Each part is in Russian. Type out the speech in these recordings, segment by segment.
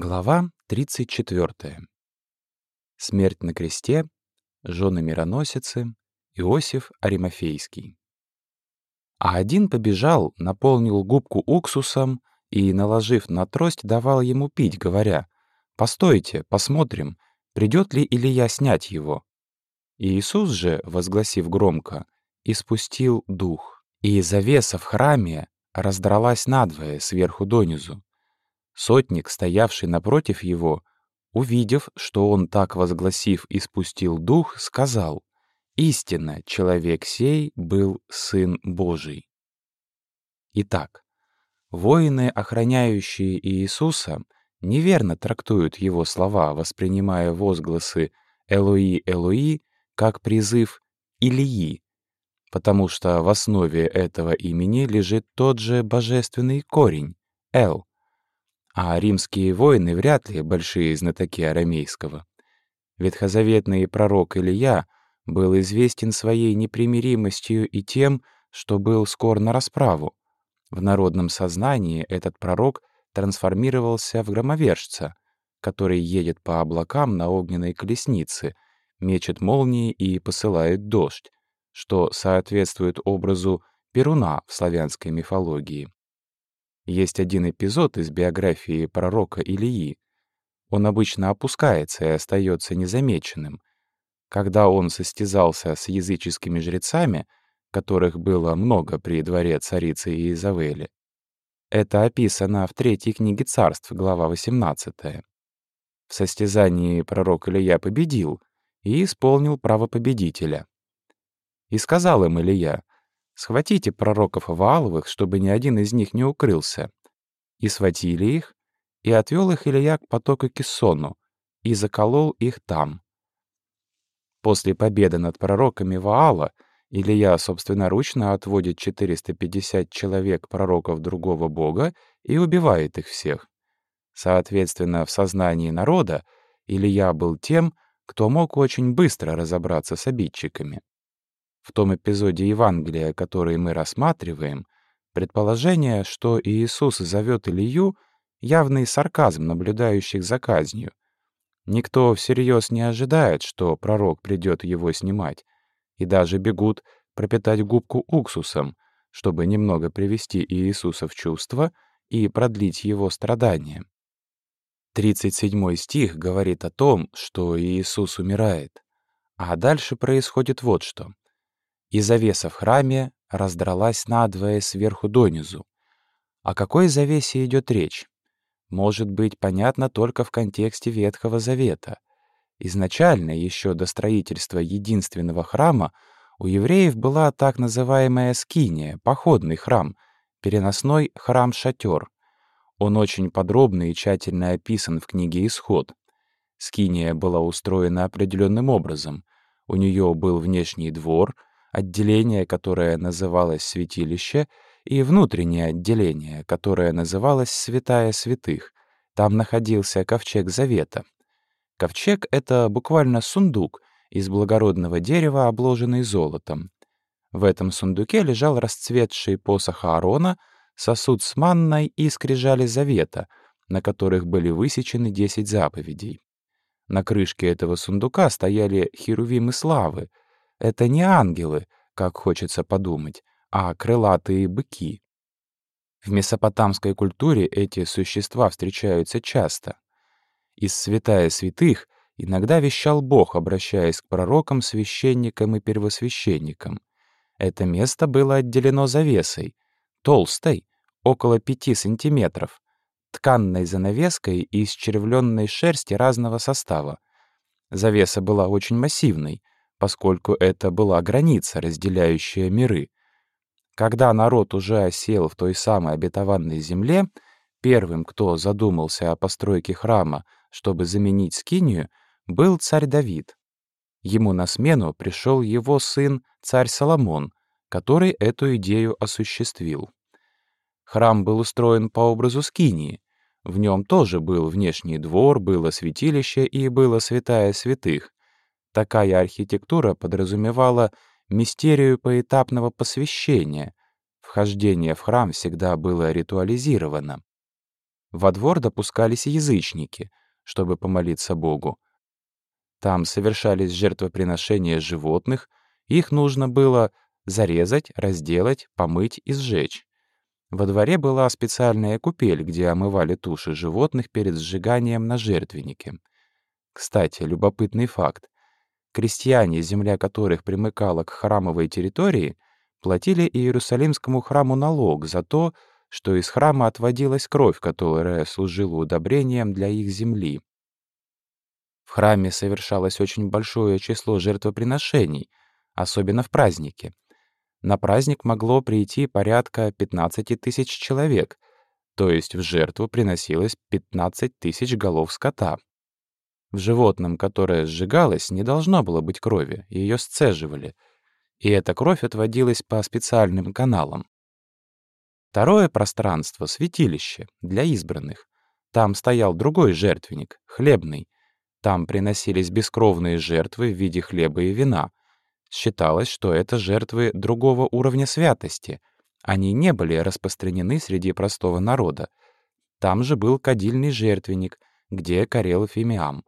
Глава 34. Смерть на кресте, жены мироносицы, Иосиф Аримофейский. А один побежал, наполнил губку уксусом и, наложив на трость, давал ему пить, говоря, «Постойте, посмотрим, придет ли Илья снять его». И Иисус же, возгласив громко, испустил дух, и завеса в храме раздралась надвое сверху донизу, Сотник, стоявший напротив его, увидев, что он так возгласив и спустил дух, сказал, «Истинно, человек сей был Сын Божий». Итак, воины, охраняющие Иисуса, неверно трактуют его слова, воспринимая возгласы «Элои, Элои» как призыв «Илии», потому что в основе этого имени лежит тот же божественный корень — «Эл», а римские воины вряд ли большие знатоки арамейского. Ветхозаветный пророк Илья был известен своей непримиримостью и тем, что был скор на расправу. В народном сознании этот пророк трансформировался в громовержца, который едет по облакам на огненной колеснице, мечет молнии и посылает дождь, что соответствует образу Перуна в славянской мифологии. Есть один эпизод из биографии пророка Илии. Он обычно опускается и остается незамеченным. Когда он состязался с языческими жрецами, которых было много при дворе царицы Иезавели. Это описано в третьей книге царств, глава 18. В состязании пророк Илья победил и исполнил право победителя. И сказал им Илья, Схватите пророков Вааловых, чтобы ни один из них не укрылся. И схватили их, и отвел их Илья к потоку Кессону, и заколол их там. После победы над пророками Ваала Илья собственноручно отводит 450 человек пророков другого бога и убивает их всех. Соответственно, в сознании народа Илья был тем, кто мог очень быстро разобраться с обидчиками. В том эпизоде Евангелия, который мы рассматриваем, предположение, что Иисус зовет Илью, явный сарказм наблюдающих за казнью. Никто всерьез не ожидает, что пророк придет его снимать, и даже бегут пропитать губку уксусом, чтобы немного привести Иисуса в чувство и продлить его страдания. 37 стих говорит о том, что Иисус умирает. А дальше происходит вот что и завеса в храме раздралась надвое сверху донизу. О какой завесе идет речь? Может быть понятно только в контексте Ветхого Завета. Изначально, еще до строительства единственного храма, у евреев была так называемая скиния, походный храм, переносной храм-шатер. Он очень подробно и тщательно описан в книге «Исход». Скиния была устроена определенным образом. У нее был внешний двор — отделение, которое называлось святилище, и внутреннее отделение, которое называлось святая святых. Там находился ковчег завета. Ковчег — это буквально сундук из благородного дерева, обложенный золотом. В этом сундуке лежал расцветший посох Аарона, сосуд с манной и скрижали завета, на которых были высечены десять заповедей. На крышке этого сундука стояли херувимы славы — это не ангелы, как хочется подумать, а крылатые быки. В месопотамской культуре эти существа встречаются часто. Из святая святых иногда вещал Бог, обращаясь к пророкам, священникам и первосвященникам. Это место было отделено завесой, толстой, около пяти сантиметров, тканной занавеской из червленной шерсти разного состава. Завеса была очень массивной, поскольку это была граница, разделяющая миры. Когда народ уже осел в той самой обетованной земле, первым, кто задумался о постройке храма, чтобы заменить Скинию, был царь Давид. Ему на смену пришел его сын, царь Соломон, который эту идею осуществил. Храм был устроен по образу Скинии. В нем тоже был внешний двор, было святилище и было святая святых. Такая архитектура подразумевала мистерию поэтапного посвящения. Вхождение в храм всегда было ритуализировано. во двор допускались язычники, чтобы помолиться Богу. Там совершались жертвоприношения животных, их нужно было зарезать, разделать, помыть и сжечь. Во дворе была специальная купель, где омывали туши животных перед сжиганием на жертвеннике. Кстати, любопытный факт. Крестьяне, земля которых примыкала к храмовой территории, платили Иерусалимскому храму налог за то, что из храма отводилась кровь, которая служила удобрением для их земли. В храме совершалось очень большое число жертвоприношений, особенно в праздники. На праздник могло прийти порядка 15 тысяч человек, то есть в жертву приносилось 15 тысяч голов скота. В животном, которое сжигалось, не должно было быть крови, ее сцеживали, и эта кровь отводилась по специальным каналам. Второе пространство — святилище для избранных. Там стоял другой жертвенник, хлебный, там приносились бескровные жертвы в виде хлеба и вина. Считалось, что это жертвы другого уровня святости. Они не были распространены среди простого народа. Там же был кадильный жертвенник, где корел фимиам.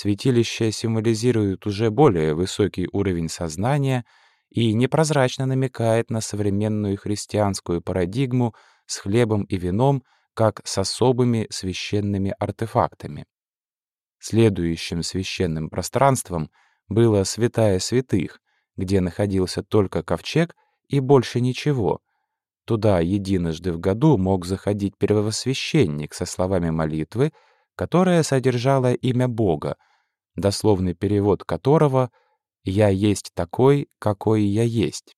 Святилище символизирует уже более высокий уровень сознания и непрозрачно намекает на современную христианскую парадигму с хлебом и вином как с особыми священными артефактами. Следующим священным пространством было святая святых, где находился только ковчег и больше ничего. Туда единожды в году мог заходить первосвященник со словами молитвы, которая содержала имя Бога, дословный перевод которого «Я есть такой, какой я есть».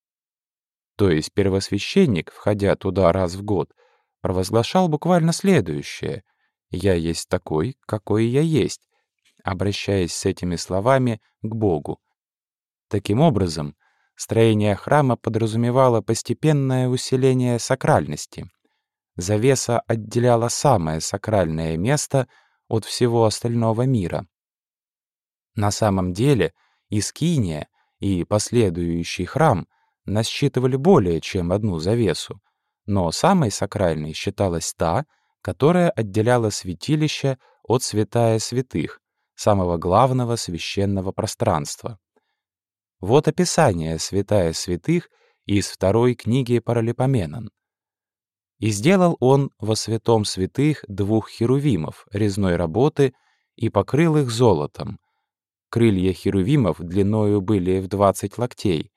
То есть первосвященник, входя туда раз в год, провозглашал буквально следующее «Я есть такой, какой я есть», обращаясь с этими словами к Богу. Таким образом, строение храма подразумевало постепенное усиление сакральности. Завеса отделяла самое сакральное место от всего остального мира. На самом деле, Искиния и последующий храм насчитывали более чем одну завесу, но самой сакральной считалась та, которая отделяла святилище от святая святых, самого главного священного пространства. Вот описание святая святых из второй книги Паралипоменон. «И сделал он во святом святых двух херувимов резной работы и покрыл их золотом. Крылья херувимов длиною были в двадцать локтей.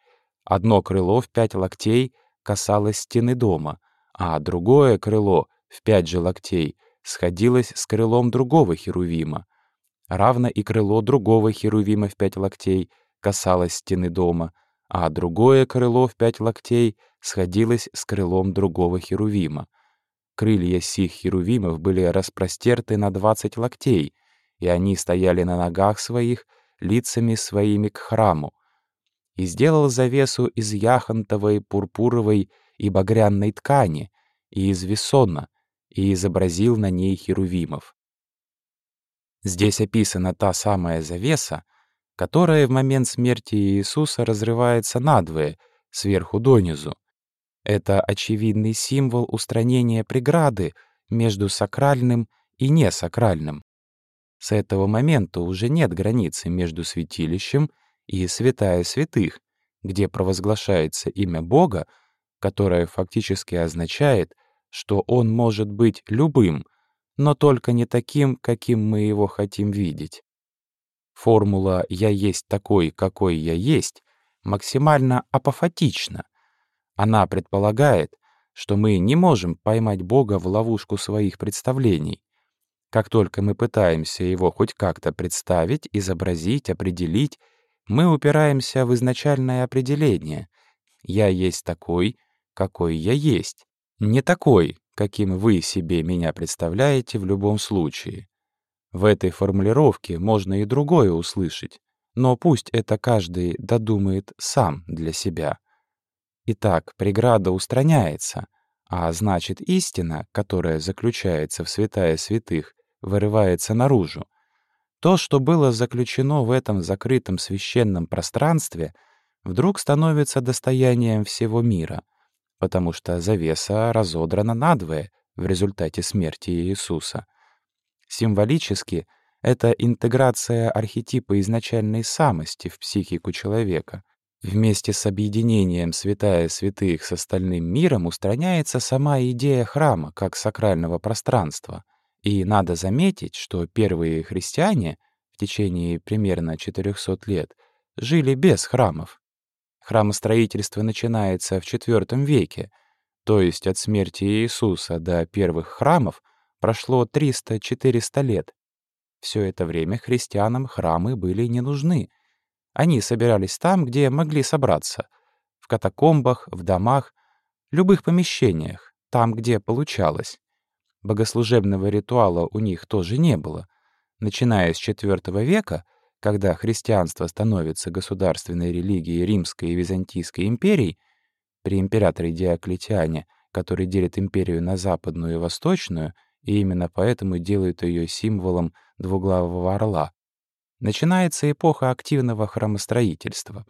Одно крыло в пять локтей касалось стены дома, а другое крыло в пять же локтей сходилось с крылом другого херувима, равно и крыло другого херувима в пять локтей касалось стены дома, а другое крыло в пять локтей сходилось с крылом другого херувима. Крылья сих херувимов были распростерты на двадцать локтей, и они стояли на ногах своих, лицами своими к храму. И сделал завесу из яхонтовой, пурпуровой и багряной ткани, и из весона, и изобразил на ней херувимов. Здесь описана та самая завеса, которая в момент смерти Иисуса разрывается надвое, сверху донизу. Это очевидный символ устранения преграды между сакральным и несакральным. С этого момента уже нет границы между святилищем и святая святых, где провозглашается имя Бога, которое фактически означает, что Он может быть любым, но только не таким, каким мы его хотим видеть. Формула «я есть такой, какой я есть» максимально апофатична. Она предполагает, что мы не можем поймать Бога в ловушку своих представлений. Как только мы пытаемся его хоть как-то представить, изобразить, определить, мы упираемся в изначальное определение. «Я есть такой, какой я есть». Не такой, каким вы себе меня представляете в любом случае. В этой формулировке можно и другое услышать, но пусть это каждый додумает сам для себя. Итак, преграда устраняется, а значит истина, которая заключается в святая святых, вырывается наружу. То, что было заключено в этом закрытом священном пространстве, вдруг становится достоянием всего мира — потому что завеса разодрана надвое, в результате смерти Иисуса. Символически это интеграция архетипа изначальной самости в психику человека. Вместе с объединением святая святых с остальным миром устраняется сама идея храма как сакрального пространства. И надо заметить, что первые христиане в течение примерно 400 лет жили без храмов. Храмостроительство начинается в IV веке, то есть от смерти Иисуса до первых храмов прошло 300-400 лет. Все это время христианам храмы были не нужны — они собирались там, где могли собраться. В катакомбах, в домах, любых помещениях, там, где получалось. Богослужебного ритуала у них тоже не было. Начиная с IV века, когда христианство становится государственной религией Римской и Византийской империй, при императоре Диоклетиане, который делит империю на западную и восточную, и именно поэтому делают ее символом двуглавого орла, начинается эпоха активного храмостроительства.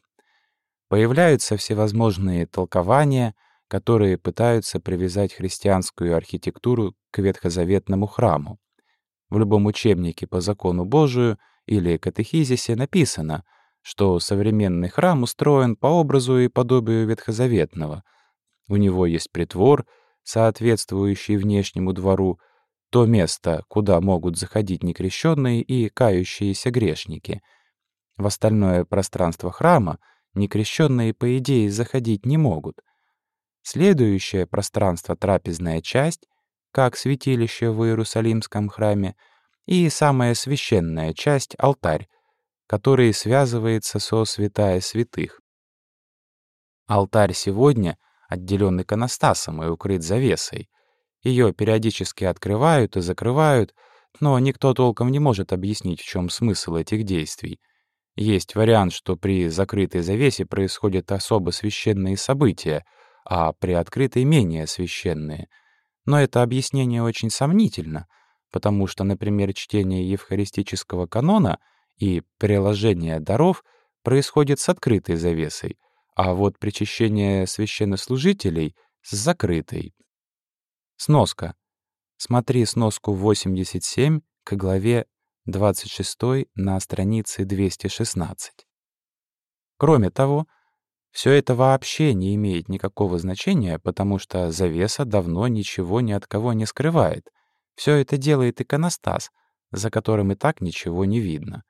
Появляются всевозможные толкования, которые пытаются привязать христианскую архитектуру к ветхозаветному храму. В любом учебнике по закону Божию или катехизисе написано, что современный храм устроен по образу и подобию ветхозаветного. У него есть притвор, соответствующий внешнему двору, то место, куда могут заходить некрещенные и кающиеся грешники. В остальное пространство храма некрещенные, по идее, заходить не могут. Следующее пространство — трапезная часть, как святилище в Иерусалимском храме, и самая священная часть — алтарь, который связывается со святая святых. Алтарь сегодня отделен иконостасом и укрыт завесой — ее периодически открывают и закрывают, но никто толком не может объяснить, в чем смысл этих действий. Есть вариант, что при закрытой завесе происходят особо священные события, а при открытой — менее священные. Но это объяснение очень сомнительно, потому что, например, чтение евхаристического канона и приложение даров происходит с открытой завесой, а вот причащение священнослужителей — с закрытой. Сноска. Смотри сноску 87 к главе 26 на странице 216. Кроме того, все это вообще не имеет никакого значения, потому что завеса давно ничего ни от кого не скрывает. Все это делает иконостас, за которым и так ничего не видно.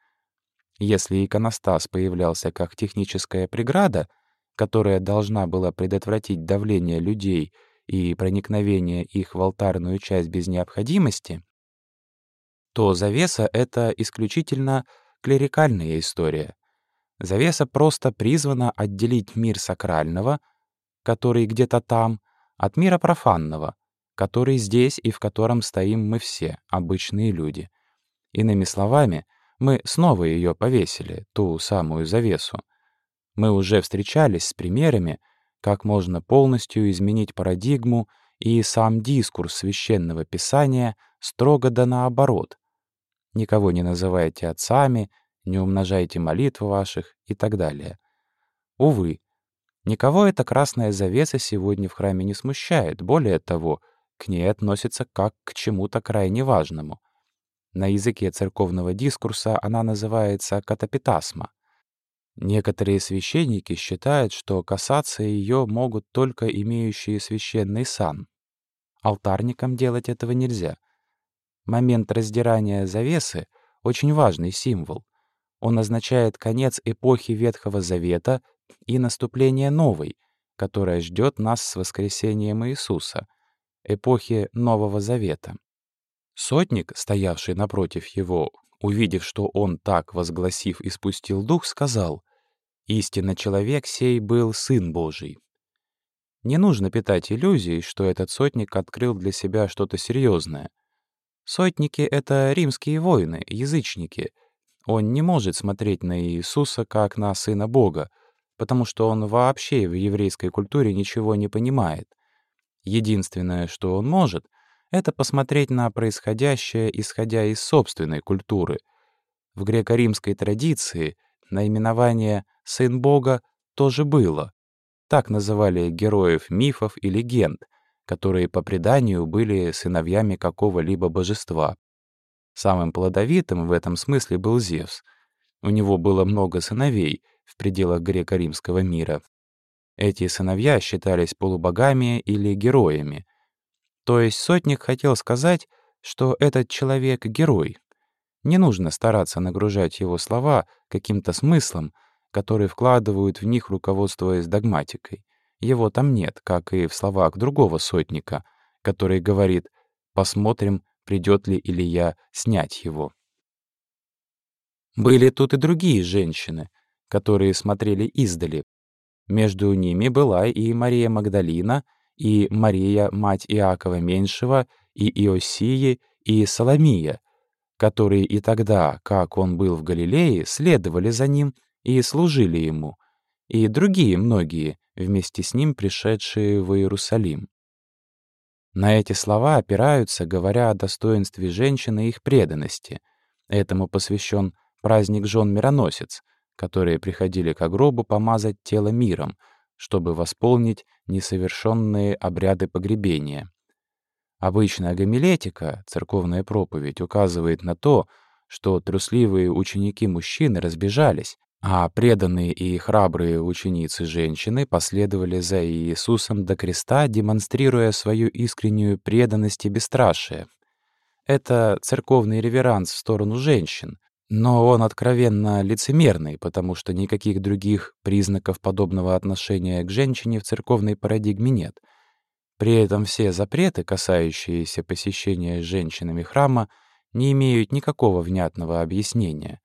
Если иконостас появлялся как техническая преграда, которая должна была предотвратить давление людей и проникновение их в алтарную часть без необходимости, то завеса — это исключительно клерикальная история. Завеса просто призвана отделить мир сакрального, который где-то там, от мира профанного, который здесь и в котором стоим мы все, обычные люди. Иными словами, мы снова ее повесили, ту самую завесу. Мы уже встречались с примерами, как можно полностью изменить парадигму и сам дискурс священного писания строго да наоборот. Никого не называйте отцами, не умножайте молитв ваших и так далее. Увы, никого эта красная завеса сегодня в храме не смущает, более того, к ней относится как к чему-то крайне важному. На языке церковного дискурса она называется катапитасма — Некоторые священники считают, что касаться ее могут только имеющие священный сан. Алтарникам делать этого нельзя. Момент раздирания завесы — очень важный символ. Он означает конец эпохи Ветхого Завета и наступление новой, которая ждет нас с воскресением Иисуса, эпохи Нового Завета. Сотник, стоявший напротив его, увидев, что он так, возгласив, испустил дух, сказал, «Истинно человек сей был Сын Божий». Не нужно питать иллюзий, что этот сотник открыл для себя что-то серьезное. Сотники — это римские воины, язычники. Он не может смотреть на Иисуса как на Сына Бога, потому что он вообще в еврейской культуре ничего не понимает. Единственное, что он может — это посмотреть на происходящее, исходя из собственной культуры. В греко-римской традиции наименование «сын Бога» тоже было. Так называли героев мифов и легенд, которые по преданию были сыновьями какого-либо божества. Самым плодовитым в этом смысле был Зевс. У него было много сыновей в пределах греко-римского мира. Эти сыновья считались полубогами или героями. То есть сотник хотел сказать, что этот человек — герой. Не нужно стараться нагружать его слова каким-то смыслом, который вкладывают в них, руководствуясь догматикой. Его там нет, как и в словах другого сотника, который говорит «посмотрим, придет ли Илья снять его». Были тут и другие женщины, которые смотрели издали. Между ними была и Мария Магдалина, и Мария, мать Иакова Меньшего, и Иосии, и Соломия, которые и тогда, как он был в Галилее, следовали за ним и служили ему, и другие многие, вместе с ним пришедшие в Иерусалим. На эти слова опираются, говоря о достоинстве женщины и их преданности. Этому посвящен праздник жен-мироносец, которые приходили к гробу помазать тело миром, чтобы восполнить несовершенные обряды погребения. Обычная гомилетика, церковная проповедь, указывает на то, что трусливые ученики-мужчины разбежались, а преданные и храбрые ученицы-женщины последовали за Иисусом до креста, демонстрируя свою искреннюю преданность и бесстрашие. Это церковный реверанс в сторону женщин, но он откровенно лицемерный, потому что никаких других признаков подобного отношения к женщине в церковной парадигме нет. При этом все запреты, касающиеся посещения женщинами храма, не имеют никакого внятного объяснения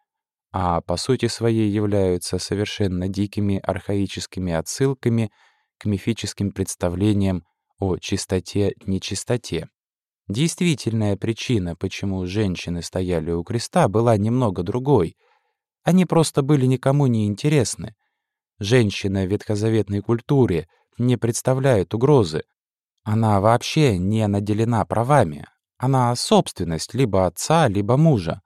а по сути своей являются совершенно дикими архаическими отсылками к мифическим представлениям о чистоте-нечистоте. Действительная причина, почему женщины стояли у креста, была немного другой. Они просто были никому не интересны. Женщина в ветхозаветной культуре не представляет угрозы. Она вообще не наделена правами. Она — собственность либо отца, либо мужа.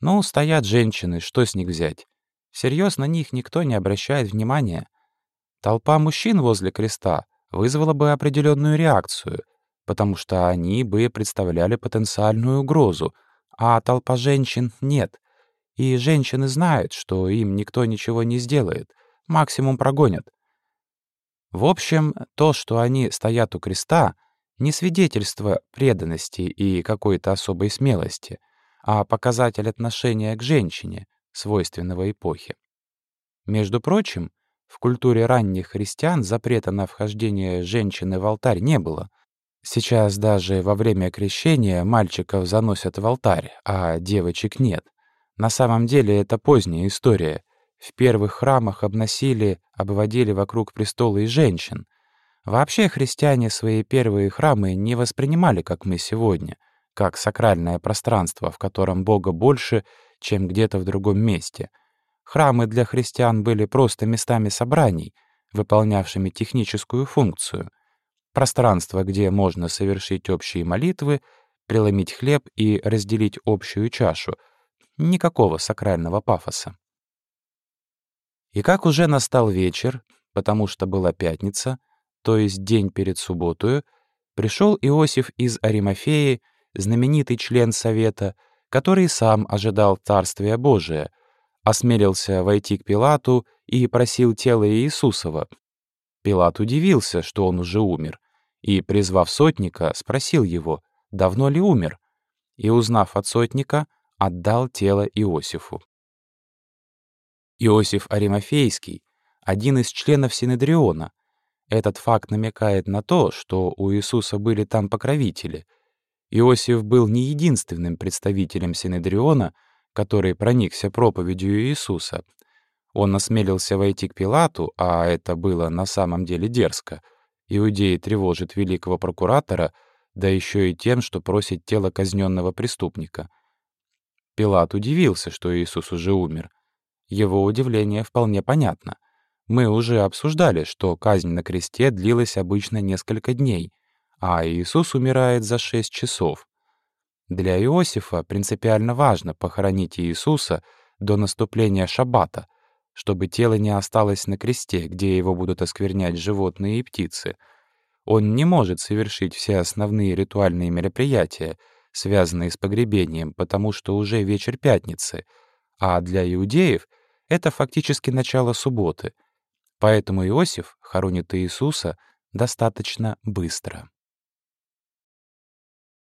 Ну, стоят женщины, что с них взять? Всерьез на них никто не обращает внимания. Толпа мужчин возле креста вызвала бы определенную реакцию, потому что они бы представляли потенциальную угрозу, а толпа женщин — нет. И женщины знают, что им никто ничего не сделает, максимум прогонят. В общем, то, что они стоят у креста, не свидетельство преданности и какой-то особой смелости — а показатель отношения к женщине, свойственного эпохе. Между прочим, в культуре ранних христиан запрета на вхождение женщины в алтарь не было. Сейчас даже во время крещения мальчиков заносят в алтарь, а девочек нет. На самом деле это поздняя история. В первых храмах обносили, обводили вокруг престола и женщин. Вообще христиане свои первые храмы не воспринимали, как мы сегодня — как сакральное пространство, в котором Бога больше, чем где-то в другом месте. Храмы для христиан были просто местами собраний, выполнявшими техническую функцию. Пространство, где можно совершить общие молитвы, преломить хлеб и разделить общую чашу. Никакого сакрального пафоса. И как уже настал вечер, потому что была пятница, то есть день перед субботою, пришел Иосиф из Аримафеи знаменитый член Совета, который сам ожидал Царствия Божия, осмелился войти к Пилату и просил тело Иисусова. Пилат удивился, что он уже умер, и, призвав сотника, спросил его, давно ли умер, и, узнав от сотника, отдал тело Иосифу. Иосиф Аримофейский — один из членов Синедриона. Этот факт намекает на то, что у Иисуса были там покровители — Иосиф был не единственным представителем Синедриона, который проникся проповедью Иисуса. Он осмелился войти к Пилату, а это было на самом деле дерзко. Иудеи тревожит великого прокуратора, да еще и тем, что просит тело казненного преступника. Пилат удивился, что Иисус уже умер. Его удивление вполне понятно. Мы уже обсуждали, что казнь на кресте длилась обычно несколько дней — а Иисус умирает за шесть часов. Для Иосифа принципиально важно похоронить Иисуса до наступления шаббата, чтобы тело не осталось на кресте, где его будут осквернять животные и птицы. Он не может совершить все основные ритуальные мероприятия, связанные с погребением, потому что уже вечер пятницы, а для иудеев это фактически начало субботы. Поэтому Иосиф хоронит Иисуса достаточно быстро.